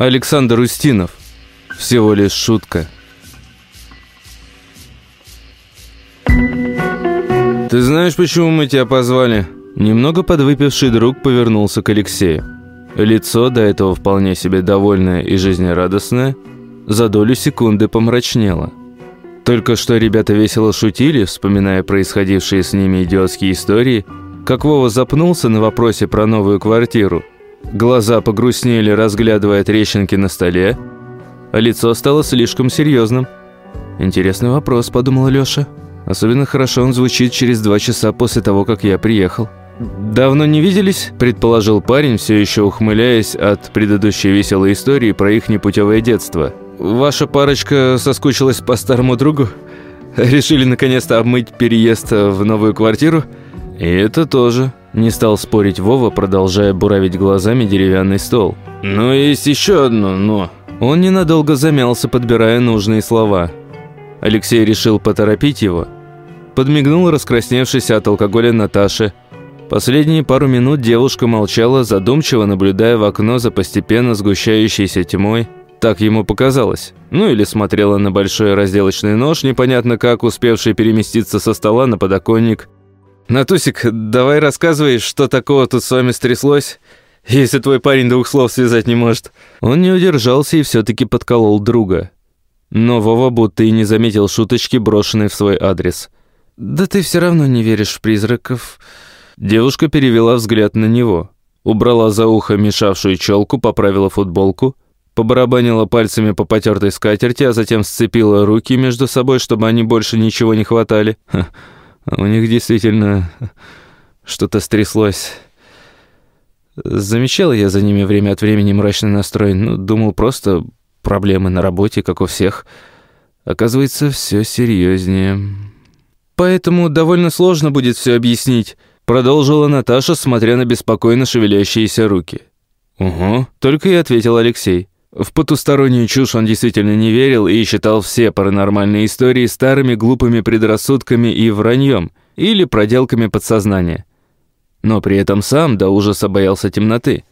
Александр Устинов. Всего лишь шутка. «Ты знаешь, почему мы тебя позвали?» Немного подвыпивший друг повернулся к Алексею. Лицо, до этого вполне себе довольное и жизнерадостное, за долю секунды помрачнело. Только что ребята весело шутили, вспоминая происходившие с ними идиотские истории, как Вова запнулся на вопросе про новую квартиру. Глаза погрустнели, разглядывая трещинки на столе, а лицо стало слишком серьезным. «Интересный вопрос», – подумал Лёша. «Особенно хорошо он звучит через два часа после того, как я приехал». «Давно не виделись?» – предположил парень, все еще ухмыляясь от предыдущей веселой истории про их непутевое детство. «Ваша парочка соскучилась по старому другу? Решили наконец-то обмыть переезд в новую квартиру?» «И это тоже», – не стал спорить Вова, продолжая буравить глазами деревянный стол. «Но есть еще одно «но». Он ненадолго замялся, подбирая нужные слова. Алексей решил поторопить его. Подмигнул раскрасневшись от алкоголя Наташе – Последние пару минут девушка молчала, задумчиво наблюдая в окно за постепенно сгущающейся тьмой. Так ему показалось. Ну или смотрела на большой разделочный нож, непонятно как, успевший переместиться со стола на подоконник. «Натусик, давай рассказывай, что такого тут с вами стряслось, если твой парень двух слов связать не может». Он не удержался и все-таки подколол друга. Но Вова будто и не заметил шуточки, брошенной в свой адрес. «Да ты все равно не веришь в призраков...» Девушка перевела взгляд на него. Убрала за ухо мешавшую челку, поправила футболку, побарабанила пальцами по потертой скатерти, а затем сцепила руки между собой, чтобы они больше ничего не хватали. Ха, у них действительно что-то стряслось. Замечал я за ними время от времени мрачный настрой. Ну, думал, просто проблемы на работе, как у всех. Оказывается, все серьезнее. Поэтому довольно сложно будет все объяснить. Продолжила Наташа, смотря на беспокойно шевелящиеся руки. «Угу», — только и ответил Алексей. В потустороннюю чушь он действительно не верил и считал все паранормальные истории старыми глупыми предрассудками и враньем или проделками подсознания. Но при этом сам до ужаса боялся темноты.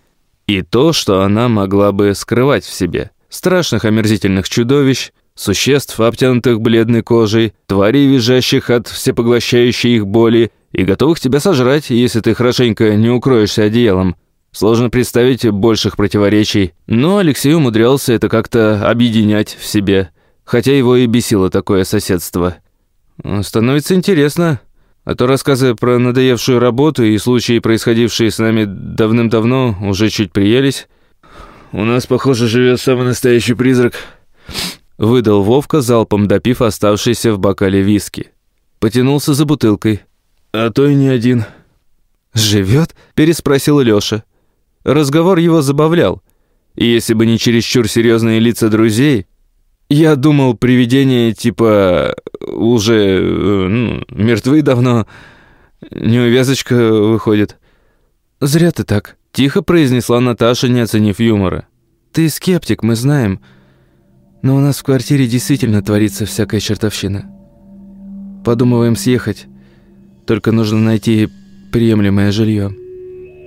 И то, что она могла бы скрывать в себе. Страшных омерзительных чудовищ, существ, обтянутых бледной кожей, тварей, визжащих от всепоглощающей их боли, и готовых тебя сожрать, если ты хорошенько не укроешься одеялом. Сложно представить больших противоречий, но Алексей умудрялся это как-то объединять в себе, хотя его и бесило такое соседство. Становится интересно, а то рассказы про надоевшую работу и случаи, происходившие с нами давным-давно, уже чуть приелись. «У нас, похоже, живет самый настоящий призрак», — выдал Вовка, залпом допив оставшийся в бокале виски. Потянулся за бутылкой. «А то и не один». «Живет?» – переспросил Лёша. Разговор его забавлял. И если бы не чересчур серьезные лица друзей, я думал, привидения типа уже э, ну, мертвы давно, неувязочка выходит. «Зря ты так», – тихо произнесла Наташа, не оценив юмора. «Ты скептик, мы знаем, но у нас в квартире действительно творится всякая чертовщина. Подумываем съехать». Только нужно найти приемлемое жилье.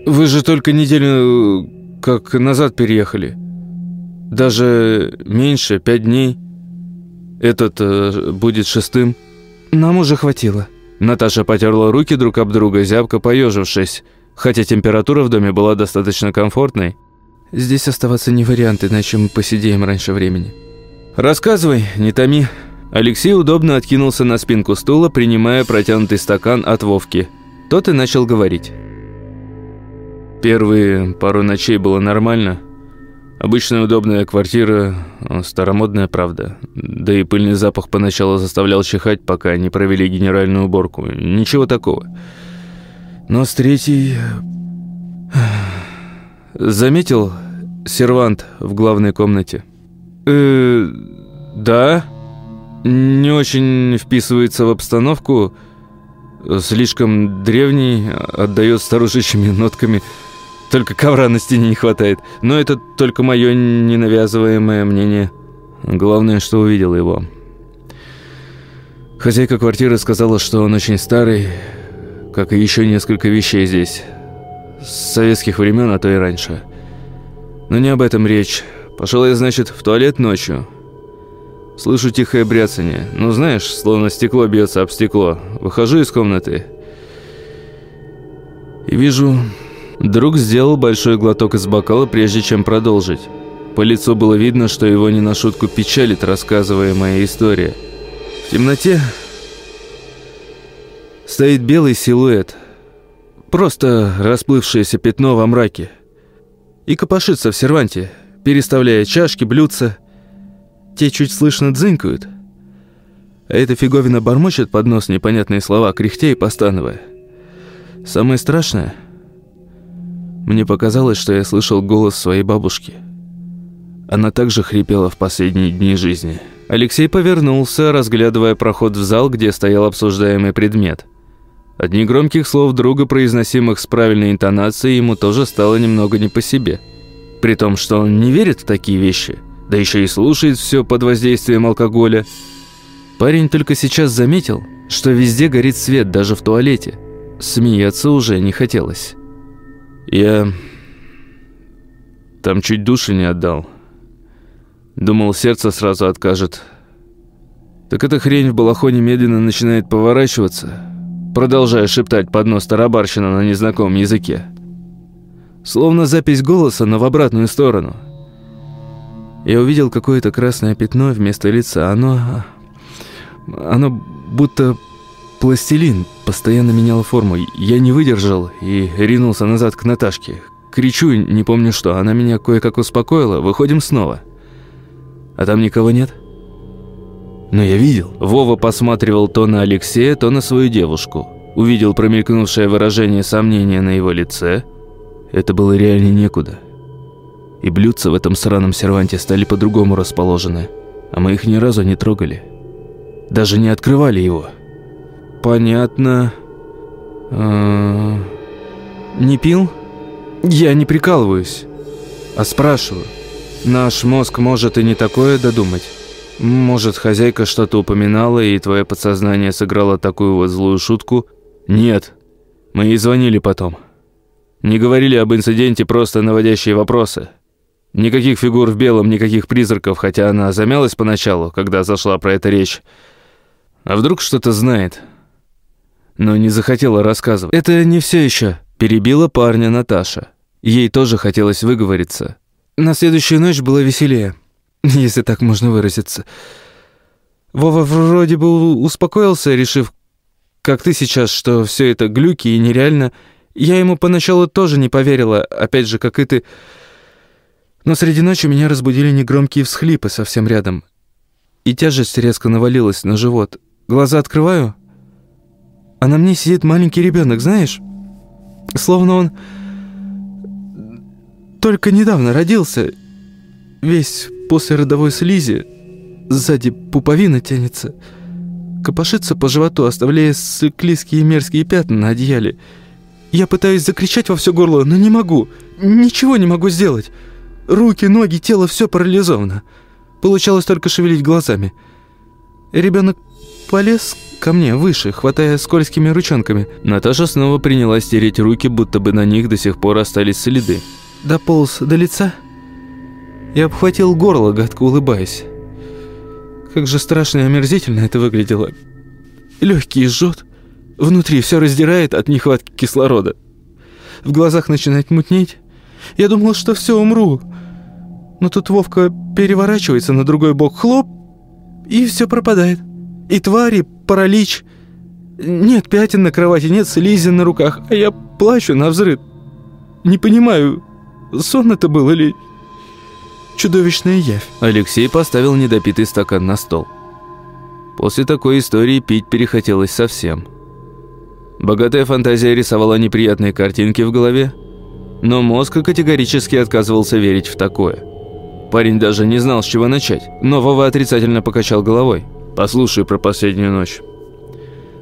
Вы же только неделю как назад переехали. Даже меньше, пять дней. Этот э, будет шестым. Нам уже хватило. Наташа потерла руки друг об друга, зябко поежившись, хотя температура в доме была достаточно комфортной. Здесь оставаться не вариант, иначе мы посидеем раньше времени. Рассказывай, не томи. Алексей удобно откинулся на спинку стула, принимая протянутый стакан от Вовки. Тот и начал говорить. Первые пару ночей было нормально. Обычная удобная квартира, старомодная, правда. Да и пыльный запах поначалу заставлял чихать, пока не провели генеральную уборку. Ничего такого. Но с третьей... Заметил сервант в главной комнате? «Э, да?» не очень вписывается в обстановку, слишком древний, отдает старушечьими нотками. Только ковра на стене не хватает. Но это только мое ненавязываемое мнение. Главное, что увидел его. Хозяйка квартиры сказала, что он очень старый, как и еще несколько вещей здесь. С советских времен, а то и раньше. Но не об этом речь. Пошел я, значит, в туалет ночью. Слышу тихое бряцание. Ну, знаешь, словно стекло бьется об стекло. Выхожу из комнаты и вижу... Друг сделал большой глоток из бокала, прежде чем продолжить. По лицу было видно, что его не на шутку печалит рассказываемая история. В темноте стоит белый силуэт. Просто расплывшееся пятно во мраке. И копошится в серванте, переставляя чашки, блюдца. Те чуть слышно дзынькают. А эта фиговина бормочет под нос непонятные слова, кряхтя и постановая. Самое страшное... Мне показалось, что я слышал голос своей бабушки. Она также хрипела в последние дни жизни. Алексей повернулся, разглядывая проход в зал, где стоял обсуждаемый предмет. От негромких слов друга, произносимых с правильной интонацией, ему тоже стало немного не по себе. При том, что он не верит в такие вещи, да еще и слушает все под воздействием алкоголя. Парень только сейчас заметил, что везде горит свет, даже в туалете. Смеяться уже не хотелось. Я там чуть души не отдал. Думал, сердце сразу откажет. Так эта хрень в балахоне медленно начинает поворачиваться, продолжая шептать под нос тарабарщина на незнакомом языке. Словно запись голоса, но в обратную сторону. Я увидел какое-то красное пятно вместо лица. Оно... Оно будто пластилин постоянно меняла форму. Я не выдержал и ринулся назад к Наташке. Кричу, не помню что. Она меня кое-как успокоила. Выходим снова. А там никого нет? Но я видел. Вова посматривал то на Алексея, то на свою девушку. Увидел промелькнувшее выражение сомнения на его лице. Это было реально некуда. И блюдца в этом сраном серванте стали по-другому расположены. А мы их ни разу не трогали. Даже не открывали его. «Понятно. А, не пил? Я не прикалываюсь, а спрашиваю. Наш мозг может и не такое додумать. Может, хозяйка что-то упоминала, и твое подсознание сыграло такую вот злую шутку? Нет. Мы ей звонили потом. Не говорили об инциденте, просто наводящие вопросы. Никаких фигур в белом, никаких призраков, хотя она замялась поначалу, когда зашла про это речь. А вдруг что-то знает?» Но не захотела рассказывать. «Это не все еще», – перебила парня Наташа. Ей тоже хотелось выговориться. На следующую ночь было веселее, если так можно выразиться. Вова вроде бы успокоился, решив, как ты сейчас, что все это глюки и нереально. Я ему поначалу тоже не поверила, опять же, как и ты. Но среди ночи меня разбудили негромкие всхлипы совсем рядом. И тяжесть резко навалилась на живот. Глаза открываю — а на мне сидит маленький ребенок, знаешь? Словно он только недавно родился. Весь после родовой слизи, сзади пуповина тянется. Копошится по животу, оставляя циклистские мерзкие пятна на одеяле. Я пытаюсь закричать во все горло, но не могу. Ничего не могу сделать. Руки, ноги, тело, все парализовано. Получалось только шевелить глазами. Ребенок полез ко мне, выше, хватая скользкими ручонками. Наташа снова принялась стереть руки, будто бы на них до сих пор остались следы. Дополз до лица и обхватил горло, гадко улыбаясь. Как же страшно и омерзительно это выглядело. Легкий жжет, внутри все раздирает от нехватки кислорода. В глазах начинает мутнеть. Я думал, что все, умру. Но тут Вовка переворачивается на другой бок, хлоп, и все пропадает. И твари, паралич. Нет пятен на кровати, нет слизи на руках, а я плачу на взрыв. Не понимаю, сон это был или чудовищная явь. Алексей поставил недопитый стакан на стол. После такой истории пить перехотелось совсем. Богатая фантазия рисовала неприятные картинки в голове, но мозг категорически отказывался верить в такое. Парень даже не знал, с чего начать, но Вова отрицательно покачал головой. Послушай про последнюю ночь.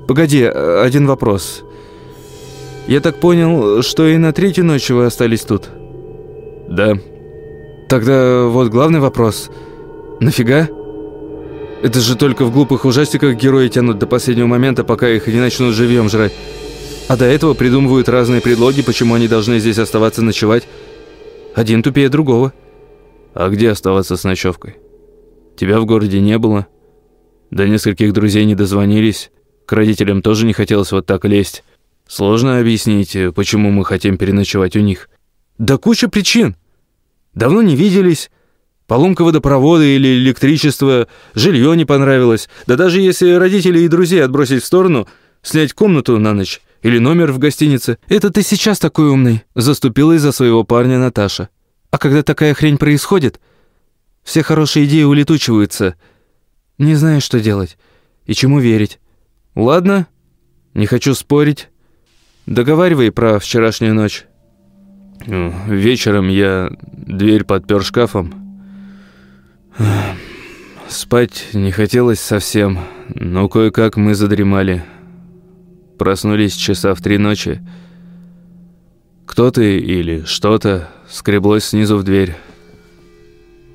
Погоди, один вопрос. Я так понял, что и на третью ночь вы остались тут? Да. Тогда вот главный вопрос. Нафига? Это же только в глупых ужастиках герои тянут до последнего момента, пока их не начнут живьем жрать. А до этого придумывают разные предлоги, почему они должны здесь оставаться ночевать. Один тупее другого. А где оставаться с ночевкой? Тебя в городе не было. До нескольких друзей не дозвонились. К родителям тоже не хотелось вот так лезть. Сложно объяснить, почему мы хотим переночевать у них. Да куча причин. Давно не виделись. Поломка водопровода или электричество, жилье не понравилось. Да даже если родителей и друзей отбросить в сторону, снять комнату на ночь или номер в гостинице. Это ты сейчас такой умный, заступилась за своего парня Наташа. А когда такая хрень происходит, все хорошие идеи улетучиваются. Не знаешь, что делать и чему верить. Ладно, не хочу спорить. Договаривай про вчерашнюю ночь. Вечером я дверь подпер шкафом. Спать не хотелось совсем, но кое-как мы задремали. Проснулись часа в три ночи. Кто-то или что-то скреблось снизу в дверь.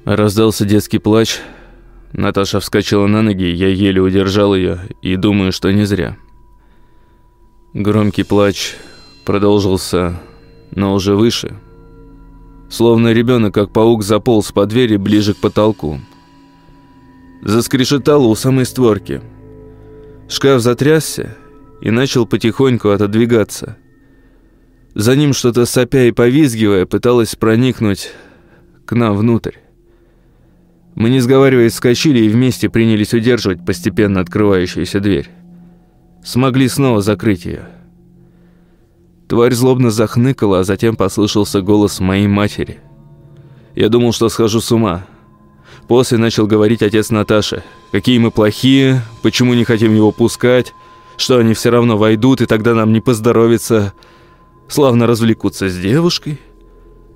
Раздался детский плач. Наташа вскочила на ноги, я еле удержал ее и думаю, что не зря. Громкий плач продолжился, но уже выше – Словно ребенок, как паук, заполз по двери ближе к потолку. Заскрешетало у самой створки. Шкаф затрясся и начал потихоньку отодвигаться. За ним что-то сопя и повизгивая пыталось проникнуть к нам внутрь. Мы, не сговариваясь, скочили и вместе принялись удерживать постепенно открывающуюся дверь. Смогли снова закрыть ее. Тварь злобно захныкала, а затем послышался голос моей матери. Я думал, что схожу с ума. После начал говорить отец Наташи. Какие мы плохие, почему не хотим его пускать, что они все равно войдут, и тогда нам не поздоровится. Славно развлекутся с девушкой,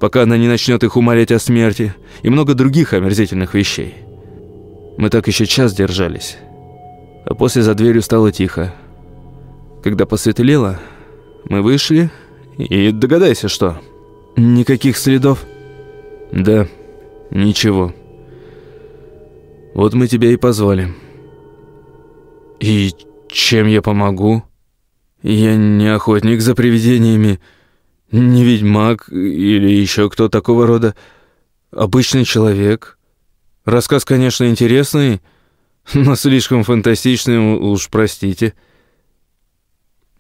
пока она не начнет их умолять о смерти, и много других омерзительных вещей. Мы так еще час держались. А после за дверью стало тихо. Когда посветлело, мы вышли, и догадайся, что. Никаких следов? Да, ничего. Вот мы тебя и позвали. И чем я помогу? Я не охотник за привидениями, не ведьмак или еще кто такого рода. Обычный человек. Рассказ, конечно, интересный, но слишком фантастичный, уж простите.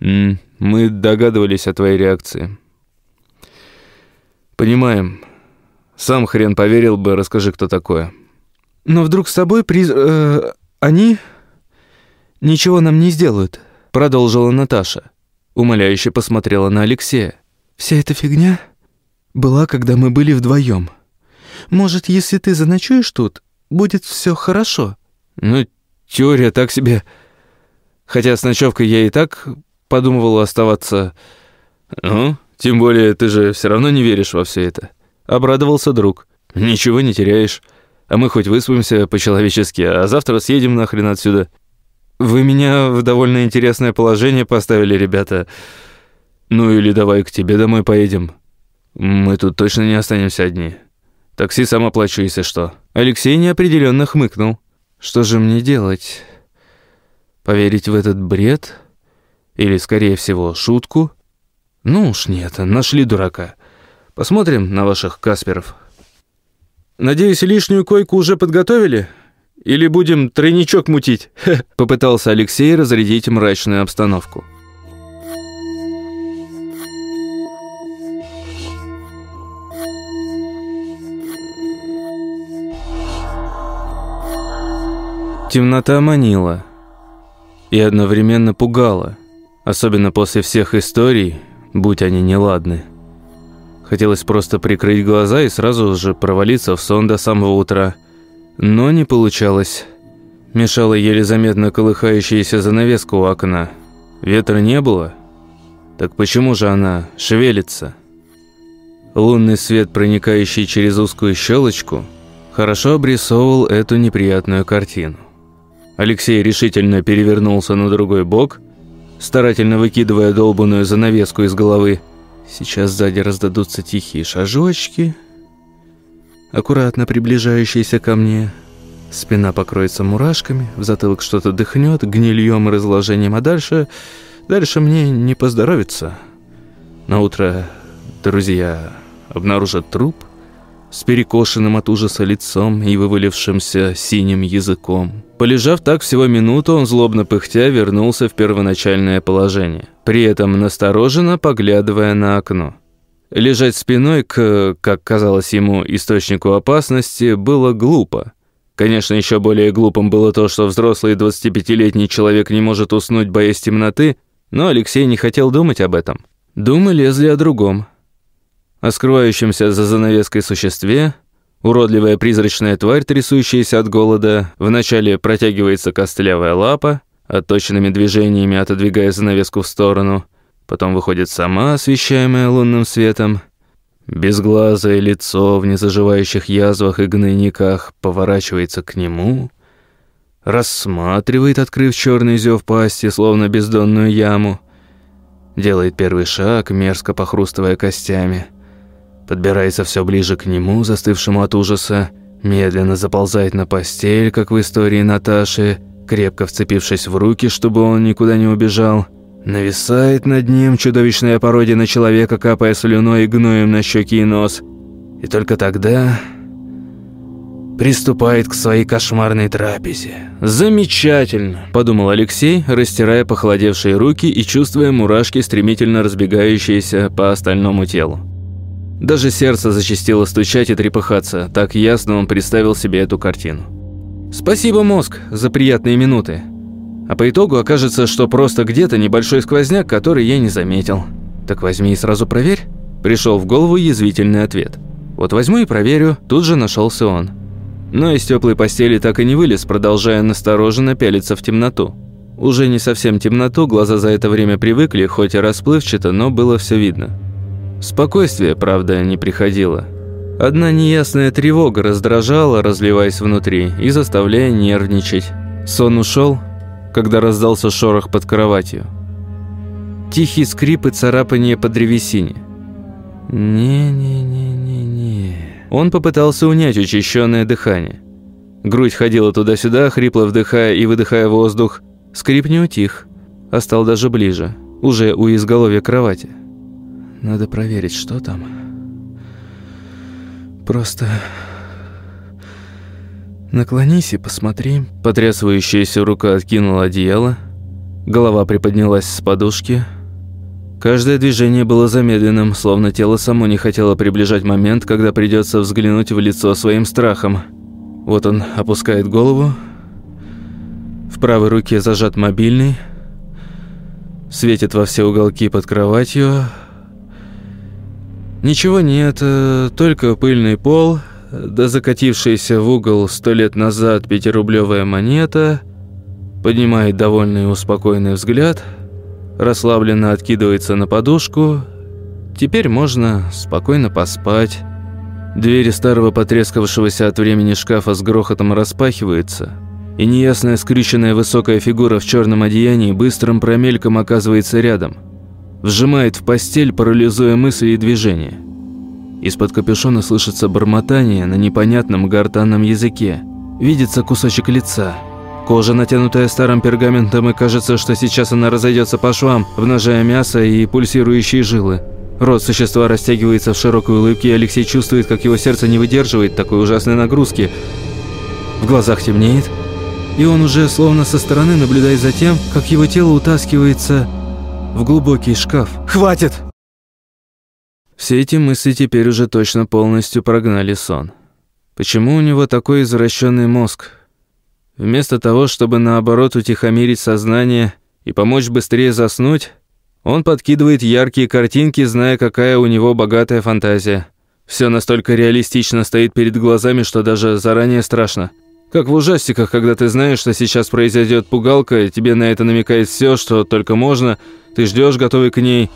Мы догадывались о твоей реакции. Понимаем. Сам хрен поверил бы, расскажи, кто такое. Но вдруг с тобой приз... Э, они ничего нам не сделают, продолжила Наташа. Умоляюще посмотрела на Алексея. Вся эта фигня была, когда мы были вдвоем. Может, если ты заночуешь тут, будет все хорошо. Ну, теория так себе. Хотя с ночевкой я и так подумывал оставаться. Ну, тем более ты же все равно не веришь во все это. Обрадовался друг. Ничего не теряешь. А мы хоть выспимся по-человечески, а завтра съедем нахрен отсюда. Вы меня в довольно интересное положение поставили, ребята. Ну или давай к тебе домой поедем. Мы тут точно не останемся одни. Такси сам оплачу, если что. Алексей неопределенно хмыкнул. Что же мне делать? Поверить в этот бред? Или, скорее всего, шутку? Ну уж нет, нашли дурака. Посмотрим на ваших Касперов. Надеюсь, лишнюю койку уже подготовили? Или будем тройничок мутить?» Попытался Алексей разрядить мрачную обстановку. Темнота манила и одновременно пугала – Особенно после всех историй, будь они неладны. Хотелось просто прикрыть глаза и сразу же провалиться в сон до самого утра. Но не получалось. Мешала еле заметно колыхающаяся занавеска у окна. Ветра не было. Так почему же она шевелится? Лунный свет, проникающий через узкую щелочку, хорошо обрисовывал эту неприятную картину. Алексей решительно перевернулся на другой бок старательно выкидывая долбанную занавеску из головы. Сейчас сзади раздадутся тихие шажочки, аккуратно приближающиеся ко мне. Спина покроется мурашками, в затылок что-то дыхнет, гнильем и разложением, а дальше... Дальше мне не поздоровится. На утро друзья обнаружат труп, с перекошенным от ужаса лицом и вывалившимся синим языком. Полежав так всего минуту, он злобно пыхтя вернулся в первоначальное положение, при этом настороженно поглядывая на окно. Лежать спиной к, как казалось ему, источнику опасности было глупо. Конечно, еще более глупым было то, что взрослый 25-летний человек не может уснуть, боясь темноты, но Алексей не хотел думать об этом. Думы лезли о другом. О скрывающемся за занавеской существе, уродливая призрачная тварь, трясущаяся от голода, вначале протягивается костлявая лапа, отточенными движениями отодвигая занавеску в сторону – Потом выходит сама, освещаемая лунным светом. Безглазое лицо в незаживающих язвах и гнойниках поворачивается к нему, рассматривает, открыв черный зев пасти, словно бездонную яму, делает первый шаг, мерзко похрустывая костями, подбирается все ближе к нему, застывшему от ужаса, медленно заползает на постель, как в истории Наташи, крепко вцепившись в руки, чтобы он никуда не убежал – Нависает над ним чудовищная пародия на человека, капая слюной и гноем на щеки и нос. И только тогда приступает к своей кошмарной трапезе. «Замечательно!» – подумал Алексей, растирая похолодевшие руки и чувствуя мурашки, стремительно разбегающиеся по остальному телу. Даже сердце зачастило стучать и трепыхаться, так ясно он представил себе эту картину. «Спасибо, мозг, за приятные минуты. А по итогу окажется, что просто где-то небольшой сквозняк, который я не заметил. Так возьми и сразу проверь. Пришел в голову язвительный ответ. Вот возьму и проверю, тут же нашелся он. Но из теплой постели так и не вылез, продолжая настороженно пялиться в темноту. Уже не совсем темноту, глаза за это время привыкли, хоть и расплывчато, но было все видно. Спокойствие, правда, не приходило. Одна неясная тревога раздражала, разливаясь внутри, и заставляя нервничать. Сон ушел, когда раздался шорох под кроватью. Тихий скрип и царапание по древесине. «Не-не-не-не-не...» Он попытался унять учащенное дыхание. Грудь ходила туда-сюда, хрипло вдыхая и выдыхая воздух. Скрип не утих, а стал даже ближе, уже у изголовья кровати. «Надо проверить, что там...» Просто «Наклонись и посмотри». Потрясывающаяся рука откинула одеяло. Голова приподнялась с подушки. Каждое движение было замедленным, словно тело само не хотело приближать момент, когда придется взглянуть в лицо своим страхом. Вот он опускает голову. В правой руке зажат мобильный. Светит во все уголки под кроватью. Ничего нет, э, только пыльный пол – да закатившаяся в угол сто лет назад пятирублевая монета, поднимает довольный и успокоенный взгляд, расслабленно откидывается на подушку. Теперь можно спокойно поспать. Двери старого потрескавшегося от времени шкафа с грохотом распахиваются, и неясная скрюченная высокая фигура в черном одеянии быстрым промельком оказывается рядом. Вжимает в постель, парализуя мысли и движения. Из-под капюшона слышится бормотание на непонятном гортанном языке. Видится кусочек лица. Кожа, натянутая старым пергаментом, и кажется, что сейчас она разойдется по швам, обнажая мясо и пульсирующие жилы. Рот существа растягивается в широкой улыбке, и Алексей чувствует, как его сердце не выдерживает такой ужасной нагрузки. В глазах темнеет, и он уже словно со стороны наблюдает за тем, как его тело утаскивается в глубокий шкаф. «Хватит!» Все эти мысли теперь уже точно полностью прогнали сон. Почему у него такой извращенный мозг? Вместо того, чтобы наоборот утихомирить сознание и помочь быстрее заснуть, он подкидывает яркие картинки, зная, какая у него богатая фантазия. Все настолько реалистично стоит перед глазами, что даже заранее страшно. Как в ужастиках, когда ты знаешь, что сейчас произойдет пугалка, тебе на это намекает все, что только можно, ты ждешь, готовый к ней,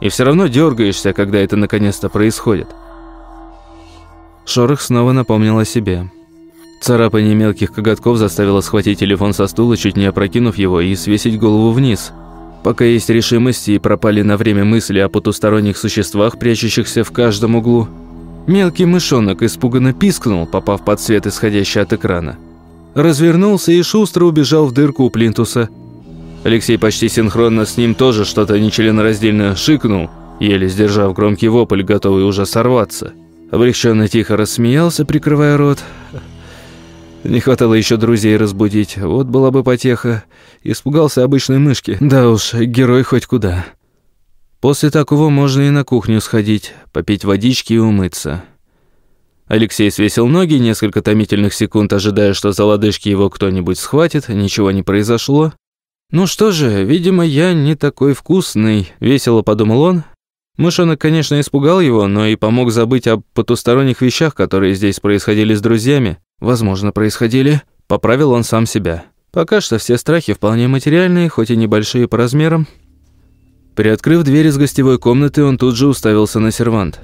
и все равно дергаешься, когда это наконец-то происходит. Шорох снова напомнил о себе. Царапание мелких коготков заставило схватить телефон со стула, чуть не опрокинув его, и свесить голову вниз. Пока есть решимость и пропали на время мысли о потусторонних существах, прячущихся в каждом углу, мелкий мышонок испуганно пискнул, попав под свет, исходящий от экрана. Развернулся и шустро убежал в дырку у плинтуса – Алексей почти синхронно с ним тоже что-то нечленораздельно шикнул, еле сдержав громкий вопль, готовый уже сорваться. Облегченно тихо рассмеялся, прикрывая рот. Не хватало еще друзей разбудить. Вот была бы потеха. Испугался обычной мышки. Да уж, герой хоть куда. После такого можно и на кухню сходить, попить водички и умыться. Алексей свесил ноги, несколько томительных секунд ожидая, что за лодыжки его кто-нибудь схватит, ничего не произошло. «Ну что же, видимо, я не такой вкусный», — весело подумал он. Мышонок, конечно, испугал его, но и помог забыть о потусторонних вещах, которые здесь происходили с друзьями. Возможно, происходили. Поправил он сам себя. Пока что все страхи вполне материальные, хоть и небольшие по размерам. Приоткрыв дверь из гостевой комнаты, он тут же уставился на сервант.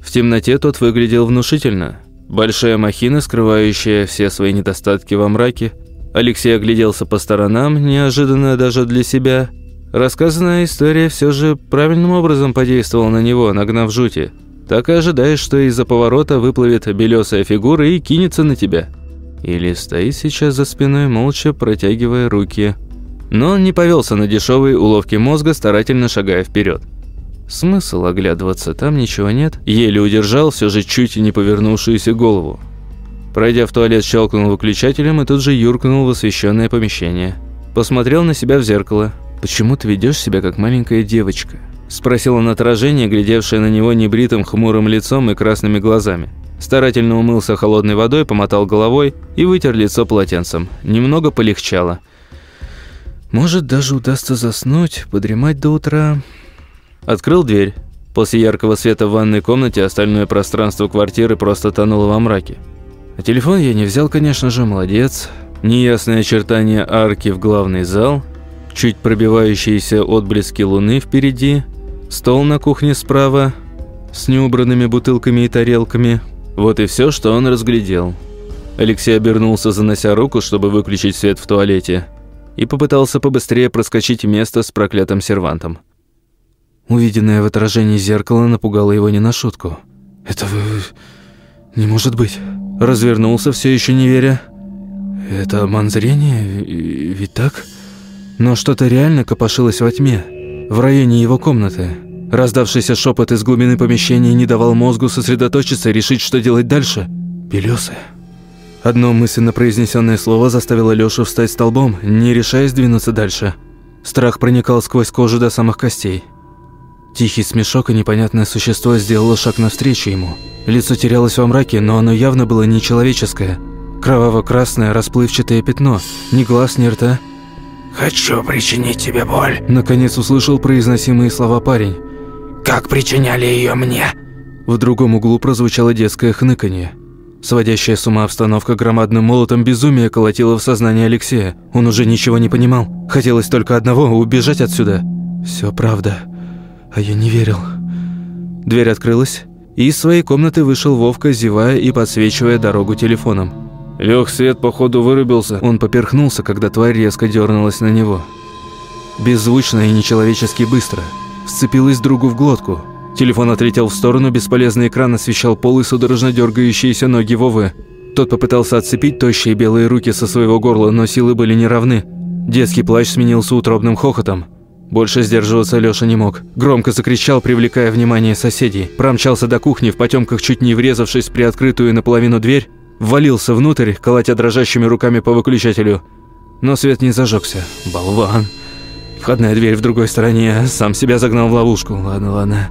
В темноте тот выглядел внушительно. Большая махина, скрывающая все свои недостатки во мраке. Алексей огляделся по сторонам, неожиданно даже для себя. Рассказанная история все же правильным образом подействовала на него, нагнав жути. Так и ожидаешь, что из-за поворота выплывет белесая фигура и кинется на тебя. Или стоит сейчас за спиной, молча протягивая руки – но он не повелся на дешевые уловки мозга, старательно шагая вперед. Смысл оглядываться, там ничего нет. Еле удержал все же чуть не повернувшуюся голову. Пройдя в туалет, щелкнул выключателем и тут же юркнул в освещенное помещение. Посмотрел на себя в зеркало. «Почему ты ведешь себя как маленькая девочка?» Спросил он отражение, глядевшее на него небритым хмурым лицом и красными глазами. Старательно умылся холодной водой, помотал головой и вытер лицо полотенцем. Немного полегчало – может, даже удастся заснуть, подремать до утра. Открыл дверь. После яркого света в ванной комнате остальное пространство квартиры просто тонуло во мраке. А телефон я не взял, конечно же, молодец. Неясные очертания арки в главный зал, чуть пробивающиеся отблески луны впереди, стол на кухне справа с неубранными бутылками и тарелками. Вот и все, что он разглядел. Алексей обернулся, занося руку, чтобы выключить свет в туалете и попытался побыстрее проскочить место с проклятым сервантом. Увиденное в отражении зеркала напугало его не на шутку. «Это вы... не может быть!» Развернулся, все еще не веря. «Это обман зрения? Ведь так?» Но что-то реально копошилось во тьме, в районе его комнаты. Раздавшийся шепот из глубины помещения не давал мозгу сосредоточиться и решить, что делать дальше. «Белёсая». Одно мысленно произнесенное слово заставило Лёшу встать столбом, не решаясь двинуться дальше. Страх проникал сквозь кожу до самых костей. Тихий смешок и непонятное существо сделало шаг навстречу ему. Лицо терялось во мраке, но оно явно было нечеловеческое. Кроваво-красное расплывчатое пятно, ни глаз, ни рта. «Хочу причинить тебе боль», – наконец услышал произносимые слова парень. «Как причиняли ее мне?» В другом углу прозвучало детское хныканье. Сводящая с ума обстановка громадным молотом безумия колотила в сознание Алексея. Он уже ничего не понимал. Хотелось только одного – убежать отсюда. Все правда. А я не верил. Дверь открылась, и из своей комнаты вышел Вовка, зевая и подсвечивая дорогу телефоном. Лег, свет, походу, вырубился. Он поперхнулся, когда тварь резко дернулась на него. Беззвучно и нечеловечески быстро. Вцепилась другу в глотку – Телефон отлетел в сторону, бесполезный экран освещал пол и судорожно дергающиеся ноги Вовы. Тот попытался отцепить тощие белые руки со своего горла, но силы были неравны. Детский плач сменился утробным хохотом. Больше сдерживаться Лёша не мог. Громко закричал, привлекая внимание соседей. Промчался до кухни, в потемках чуть не врезавшись в приоткрытую наполовину дверь, ввалился внутрь, колотя дрожащими руками по выключателю. Но свет не зажегся. Болван. Входная дверь в другой стороне. Сам себя загнал в ловушку. Ладно, ладно.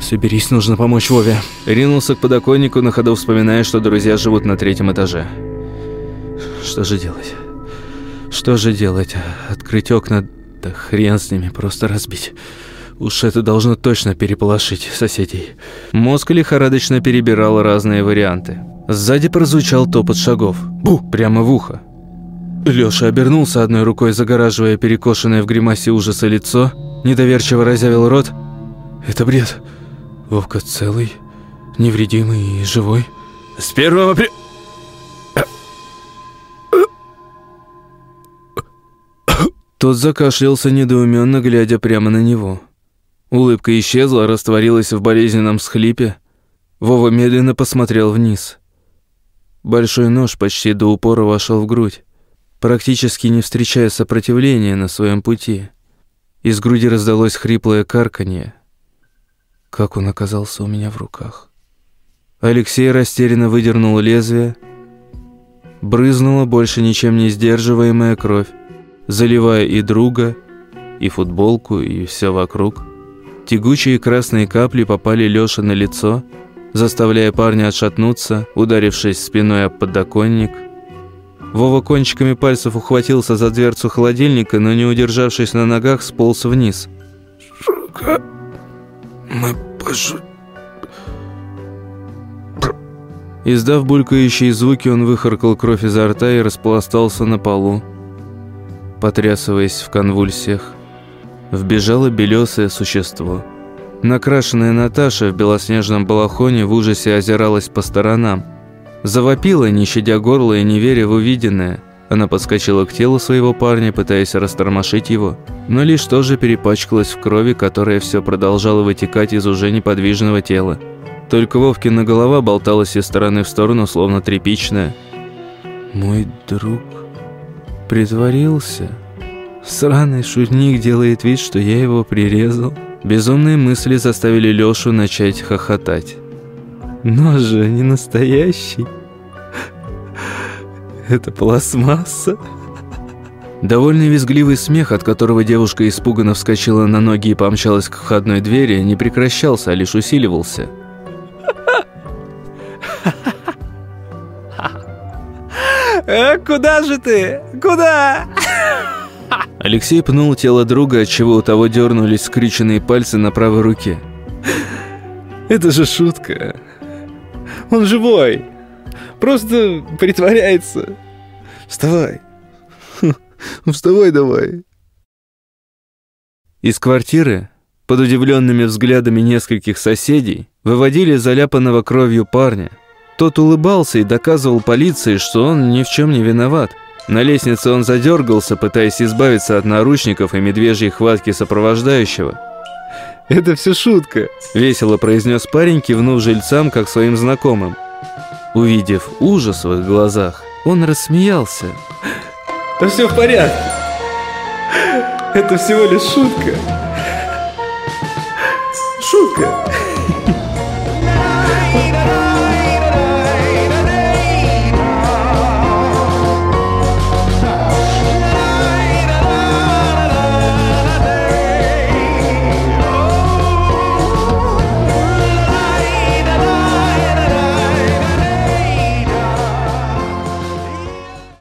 Соберись, нужно помочь Вове. Ринулся к подоконнику, на ходу вспоминая, что друзья живут на третьем этаже. Что же делать? Что же делать? Открыть окна? Да хрен с ними, просто разбить. Уж это должно точно переполошить соседей. Мозг лихорадочно перебирал разные варианты. Сзади прозвучал топот шагов. Бу! Прямо в ухо. Лёша обернулся одной рукой, загораживая перекошенное в гримасе ужаса лицо, недоверчиво разявил рот. «Это бред. Вовка целый, невредимый и живой». «С первого при...» Тот закашлялся недоуменно, глядя прямо на него. Улыбка исчезла, растворилась в болезненном схлипе. Вова медленно посмотрел вниз. Большой нож почти до упора вошел в грудь практически не встречая сопротивления на своем пути. Из груди раздалось хриплое карканье. Как он оказался у меня в руках? Алексей растерянно выдернул лезвие. Брызнула больше ничем не сдерживаемая кровь, заливая и друга, и футболку, и все вокруг. Тягучие красные капли попали Лёше на лицо, заставляя парня отшатнуться, ударившись спиной об подоконник. Вова кончиками пальцев ухватился за дверцу холодильника, но не удержавшись на ногах, сполз вниз. «Жука, мы пошутили...» Издав булькающие звуки, он выхаркал кровь изо рта и распластался на полу, потрясываясь в конвульсиях. Вбежало белесое существо. Накрашенная Наташа в белоснежном балахоне в ужасе озиралась по сторонам. Завопила, не щадя горла и не веря в увиденное. Она подскочила к телу своего парня, пытаясь растормошить его, но лишь тоже перепачкалась в крови, которая все продолжала вытекать из уже неподвижного тела. Только Вовкина голова болталась из стороны в сторону, словно тряпичная. «Мой друг притворился. Сраный шутник делает вид, что я его прирезал». Безумные мысли заставили Лёшу начать хохотать. «Нож же не настоящий. Это пластмасса». Довольный визгливый смех, от которого девушка испуганно вскочила на ноги и помчалась к входной двери, не прекращался, а лишь усиливался. Э, куда же ты? Куда? Алексей пнул тело друга, отчего у того дернулись скрюченные пальцы на правой руке. Это же шутка. Он живой. Просто притворяется. Вставай. Вставай давай. Из квартиры, под удивленными взглядами нескольких соседей, выводили заляпанного кровью парня. Тот улыбался и доказывал полиции, что он ни в чем не виноват. На лестнице он задергался, пытаясь избавиться от наручников и медвежьей хватки сопровождающего. «Это все шутка», — весело произнес парень, кивнув жильцам, как своим знакомым. Увидев ужас в их глазах, он рассмеялся. «Да все в порядке. Это всего лишь шутка. Шутка».